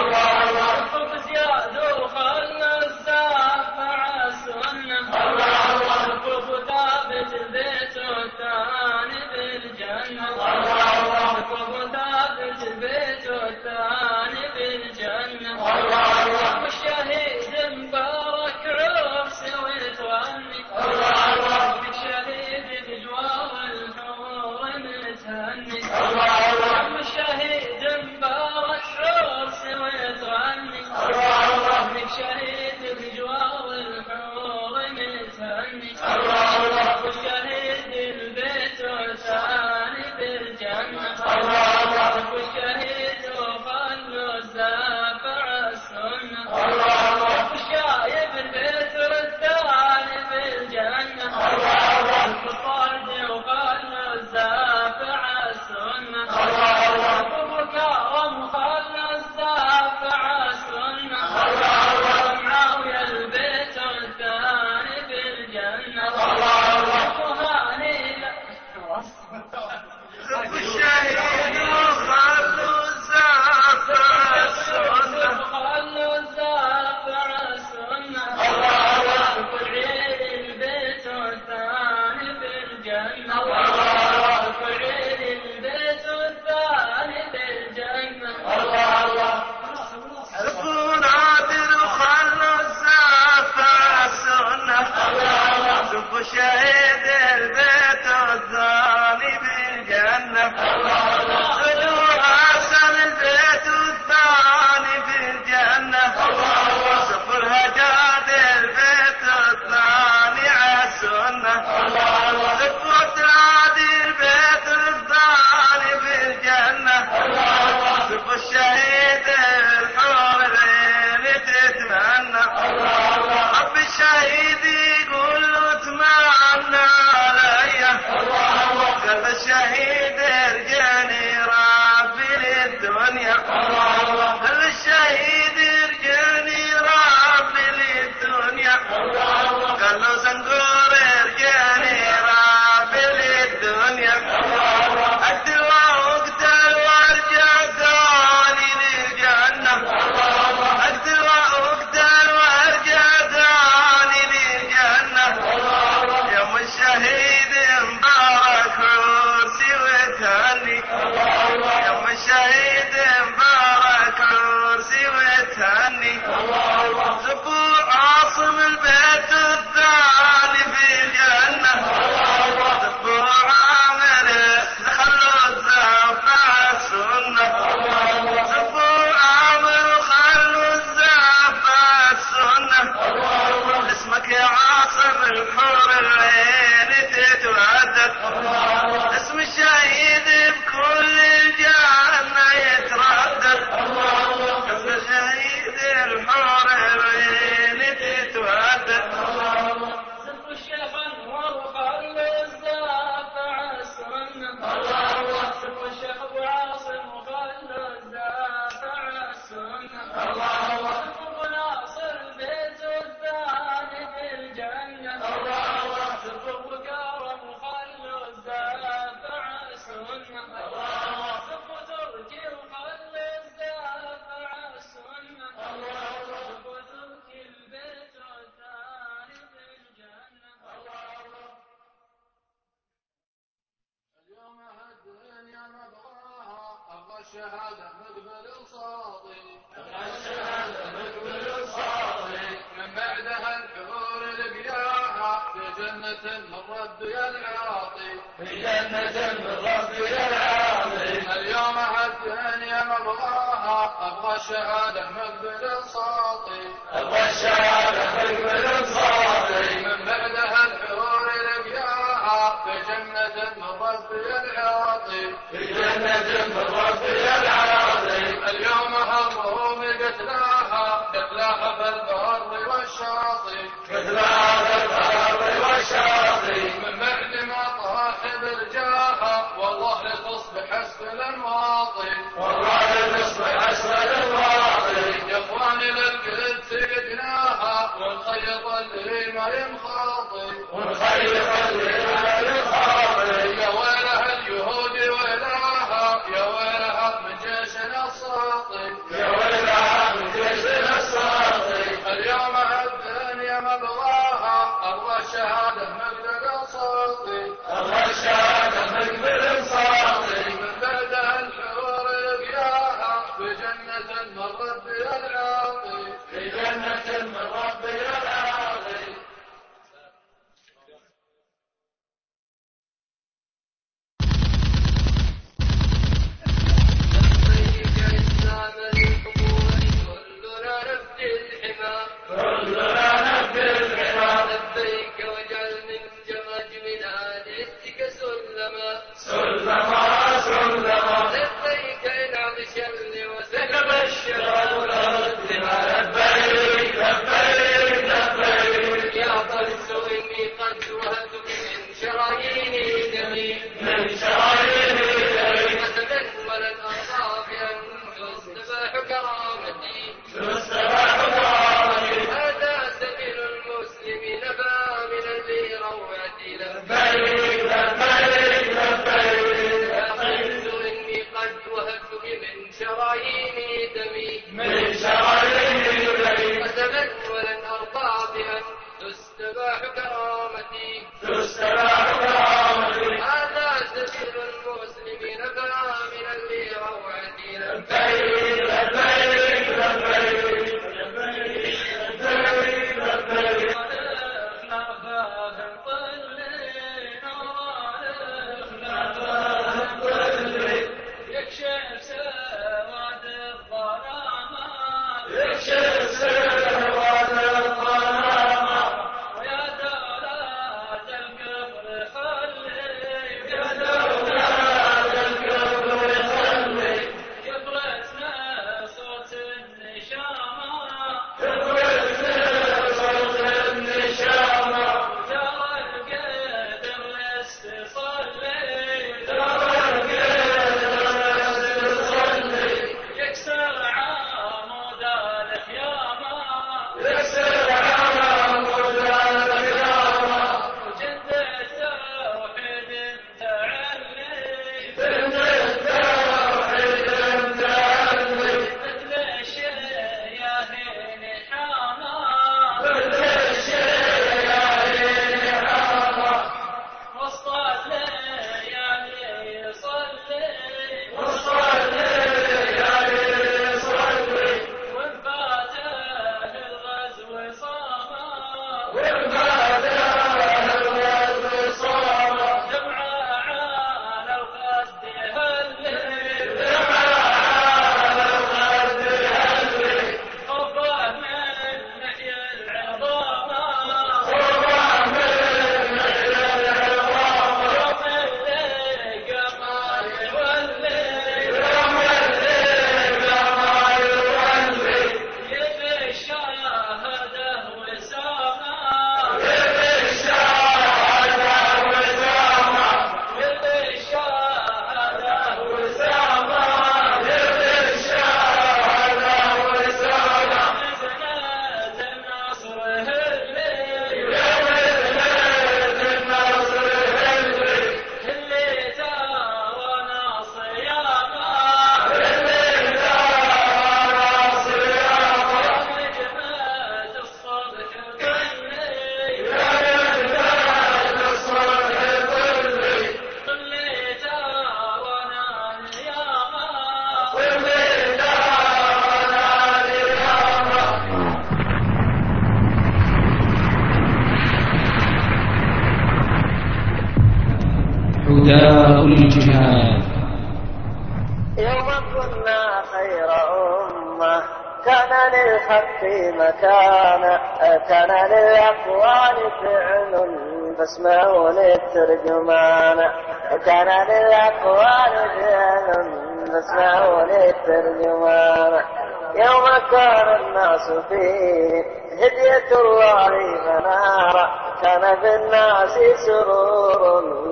الله here. الشهادة مقبل صاطي. أبغى الشهادة مقبل صاطي. من بعدها الحرور لقياها في جنة مضفي العراقي. في جنة مضفي العراقي. اليوم همهم قتلاها قتلاها بالبر والشاطي قتلاها بالبر والشاطي من بعد ما طاح برجاها والله لتصبح اسفل المواطي أسأل الله إخواننا الكل سيدناها والخير اللي ما ينخاطي والخير اللي نداء الجهاد يوم كنا خير أمة كان للحق مكان كان للأقوال فعل فاسمعوا للترجمان كان للأقوال فعل فاسمعوا للترجمان يوم كان الناس فيه هدية الله منارا كان في الناس سرور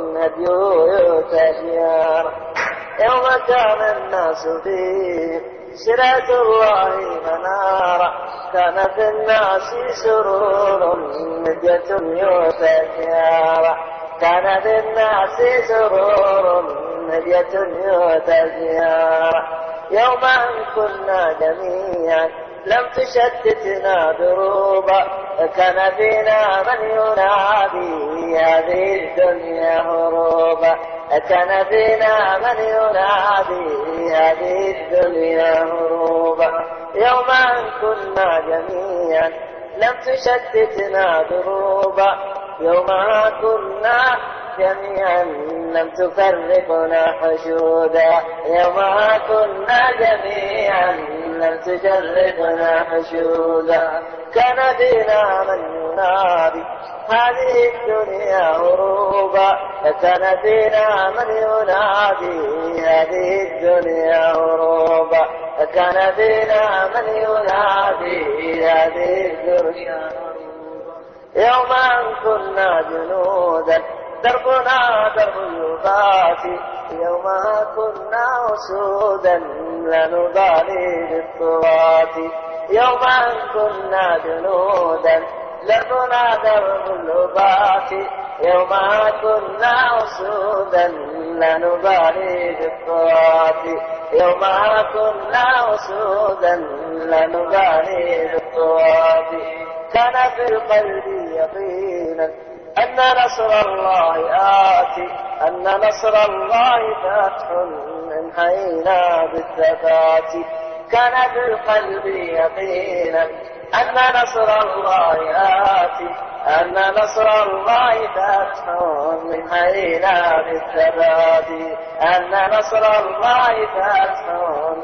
يوم كان الناس فيه سرعة الله منارا. كان في الناس سرور مدية زيارة كان في الناس سرور مدية يوم أن كنا جميعا لم تشتتنا دروبا. كان فينا من ينادي هذه الدنيا هروبا. كان فينا من ينادي هذه الدنيا هروبا. يوم أن كنا جميعا لم تشتتنا دروبا. يوم كنا جميعا لم تفرقنا حشودا. يوم كنا جميعا لم تجربنا حشودا. كان فينا من ينادي. هذه الدنيا هروبا كان فينا من ينادي. هذه الدنيا هروبا كان فينا من ينادي. هذه الدنيا يوم أن كنا جنودا دربنا درب اليبات يوم كنا أسودا لا نبالي بالطوات يوم أن كنا جنودا دربنا درب اللبات يوم كنا أسودا لا نبالي بالطوات يوم كنا أسودا لا نبالي بالطوات كان في القلب يقينا أن نصر الله آتي أن نصر الله فتح من حينا بالثبات كان في القلب يقينا أن نصر الله آتي أن نصر الله فتح من حينا بالثبات أن نصر الله فتح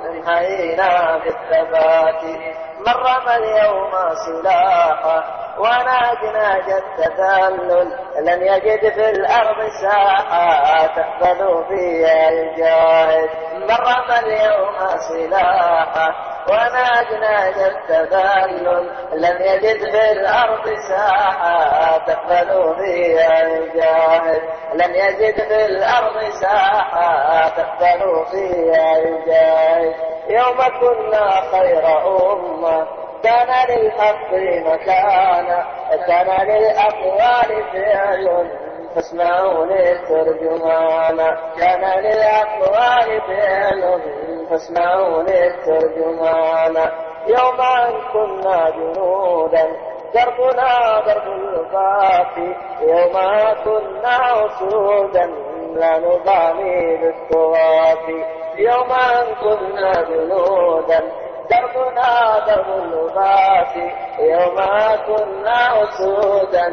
من حينا بالثبات. من رمى اليوم سلاحه وناجنا جد تذلل. لن يجد في الأرض ساحة تقبل فيها الجاهد. رمى اليوم سلاحة. وناجنا جد تذلل. لن يجد في الأرض ساحة تقبل فيها الجاهد. لن يجد في الأرض ساحة تقبل فيها الجاهد. يوم كنا خير أمة. كان للحق مكانا كان للأقوال فعل فاسمعوا للترجمان. كان للأقوال فعل فاسمعوا للترجمان. يوم أن كنا جنودا دربنا درب الباقي. يوم كنا أسودا لا نبالي بالطواف يوم أن كنا جنودا دربنا درب اللباس يوم كنا أسودا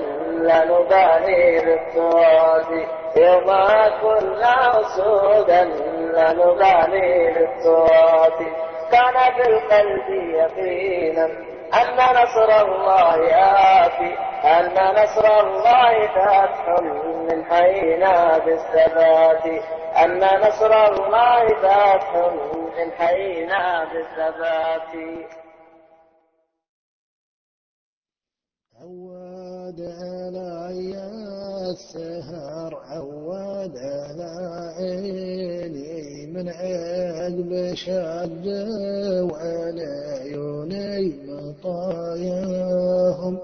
لا نبالي بالطواف يوم كنا أسودا لا نبالي بالطواف كان في القلب يقينا أن نصر الله آتي أن نصر الله فتح من حينا بالثبات. أن نصر الله فتح من حينا بالثبات. عواد على يا السهر عواد على عيني من عقب شد وعلى عيوني مطاياهم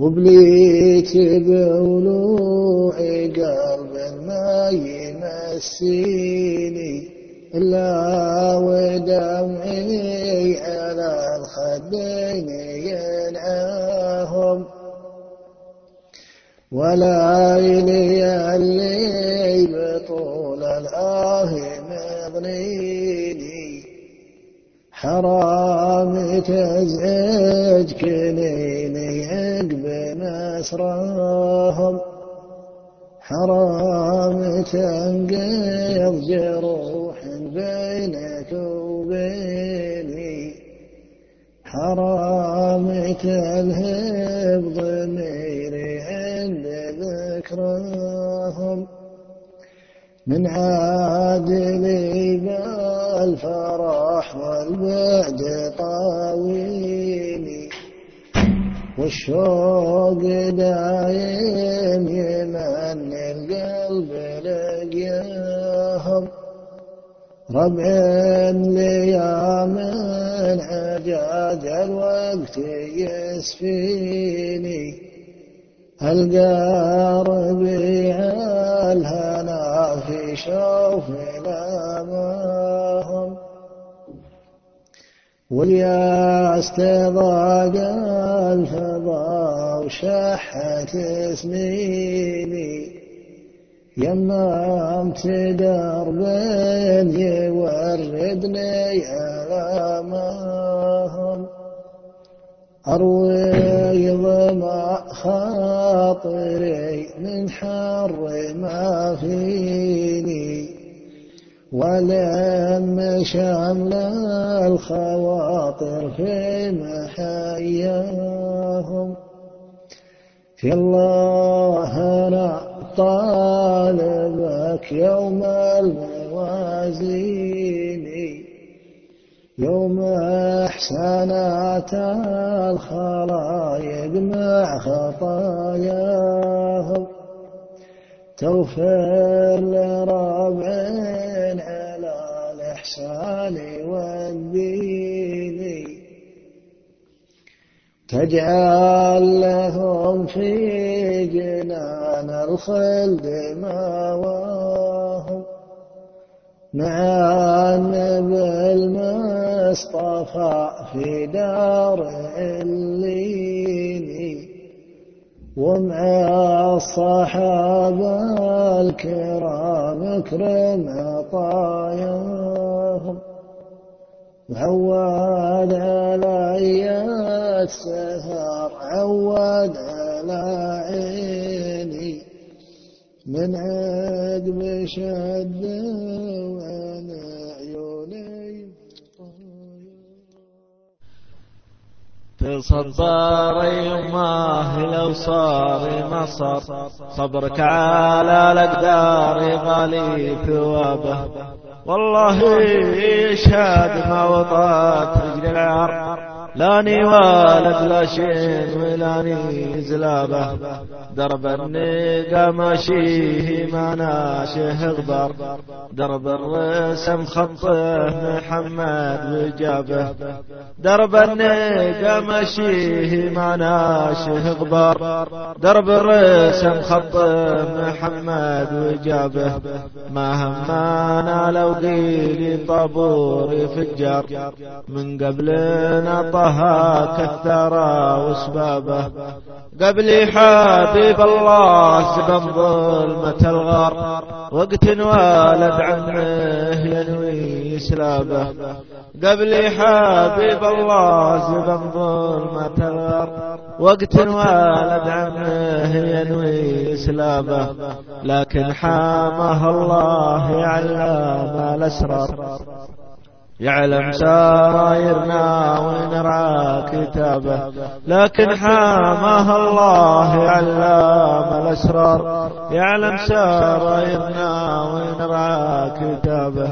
وبليت بولوعي قلب ما يمسيني إلا ودمعي على الخدين ينعاهم. ولا إلي اللي حرام تزعج كنيني عقب نصرهم حرام تنقض جروح بينك وبيني. حرام تذهب ضميري عند ذكرهم من عادلي بالفرح والبعد طاويني والشوق دايم يمن القلب لقياهم. ربع ليام عجاج الوقت يسفيني. ألقى ربيع الهنا في شوف والياس تضاق الفضا وشحت سنيني يممت درب يوردني ألامهم أروي ظما خاطري من حر ما فيني. ولم شمل الخواطر في محياهم. في الله أنا طالبك يوم الموازين يوم إحسانات الخلايق مع خطاياهم. تغفر لربع على الإحسان والدين. تجعل لهم في جنان الخلد ماواهم مع النبي المصطفى في دار الليل ومع الصحابة الكرام أكرم عطاياهم عواد علي السهر عواد على عيني من عقب شد وأنا عيوني تصبر يماه لو صار مصر صبرك على الأقدار غالي ثوابه والله يشهد ما وطأت رجل العار لاني والد لا شين ولاني زلابة. درب النقا ماشيه ما ناشه غبار. درب الرسم خطه محمد وجابه. درب النقا ماشيه ما ناشه غبار. درب الرسم خطه محمد وجابه. ما همانا لو قيل طابور فجار. من قبلنا طه كثر وسبابه قبلي حبيب الله سبن ظلمة الغار. وقت والد عمه ينوي سلابه قبلي حبيب الله سبن ظلمة الغار. وقت والد عمه ينوي سلابه لكن حامه الله يعلم الأسرار. يعلم سرايرنا ونرعى كتابه لكن حاماه الله يعلم الأسرار. يعلم سرايرنا ونرعى كتابه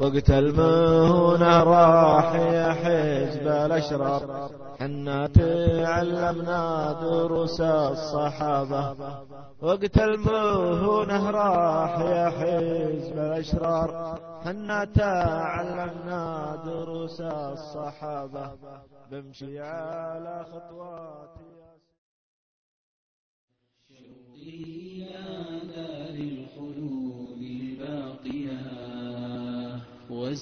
وقت المهونة راح يا حزب الأشرار. حنا تعلمنا دروس الصحابة. وقت المهونة راح يا حزب الأشرار. حنا تعلمنا دروس الصحابة. بمشي على خطوات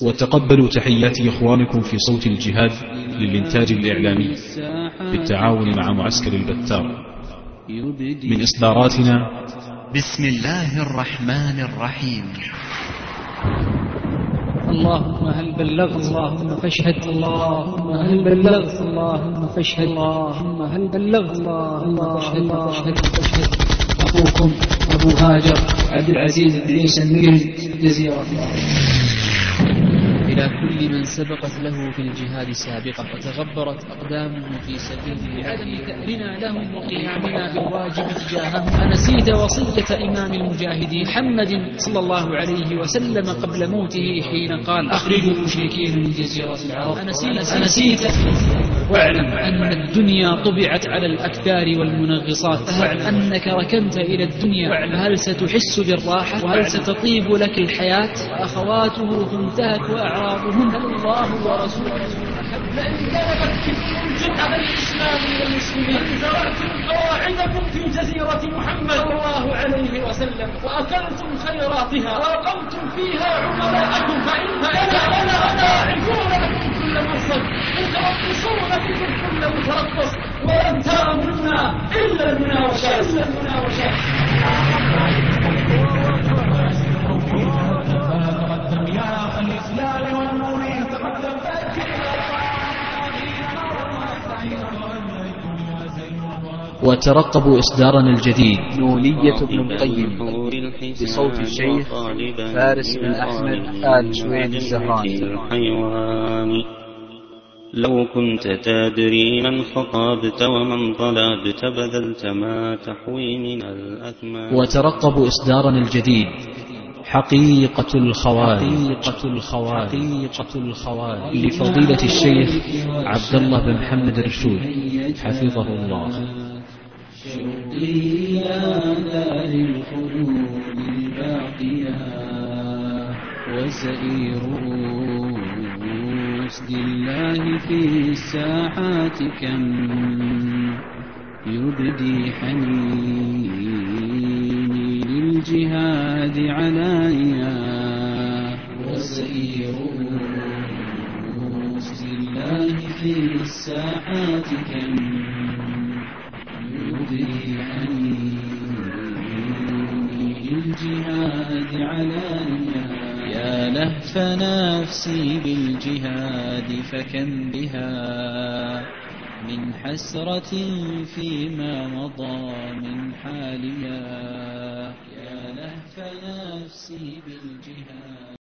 وتقبلوا تحيات إخوانكم في صوت الجهاد للإنتاج الإعلامي بالتعاون مع معسكر البتار. من إصداراتنا. بسم الله الرحمن الرحيم. اللهم هل بلغت اللهم فاشهد اللهم هل بلغت اللهم فاشهد اللهم هل بلغت اللهم فاشهد فاشهد فاشهد. أخوكم أبو هاجر عبد العزيز إدريس النجل جزيرة الله إلى كل من سبقت له في الجهاد سابقة وتغبرت أقدامه في سبيل بعدم ثأرنا لهم وقيامنا بالواجب تجاههم. أنسيت وصية إمام المجاهدين محمد صلى الله عليه وسلم قبل موته حين قال أخرجوا المشركين من جزيرة العرب. أنسيت, أنسيت واعلم أن الدنيا طبعت على الأكدار والمنغصات. فهل أنك ركنت إلى الدنيا. فهل ستحس بالراحة؟ وهل ستطيب لك الحياة؟ وأخواته تنتهك وأعراضهن. الله ورسوله. لئن كانت تكون على الإسلام والمسلمين زرعتم قواعدكم في جزيرة محمد صلى الله عليه وسلم وأكلتم خيراتها وأقمتم فيها عملاءكم فاننا لنا داعفون لكم. كل مرصد متربصون بكم كل متربص ولن ترى منا إلا المناوشات إلا المناوشات تقدم يا اخ الإسلام والنور تقدم وترقبوا إصدارنا الجديد. نونية ابن القيم. بصوت الشيخ فارس بن أحمد آل سويد الزهراني. لو كنت تدري من خطبت ومن طلبت بذلت ما تحوي من الأثمان وترقبوا إصدارنا الجديد. حقيقة الخوارج. حقيقة الخوارج. حقيقة الخوارج. لفضيلة الشيخ عبد الله بن محمد الرشود. حفظه الله. شوقي إلى دار الخلود الباقية وسئير وسد الله في الساحات كم يبدي حنيني للجهاد علانيا وسئير وسد الله في الساحات كم يبدي حنيني للجهاد علانيا لهف نفسي بالجهاد فكم بها؟ من حسرة فيما مضى من حاليا. يا لهف نفسي بالجهاد.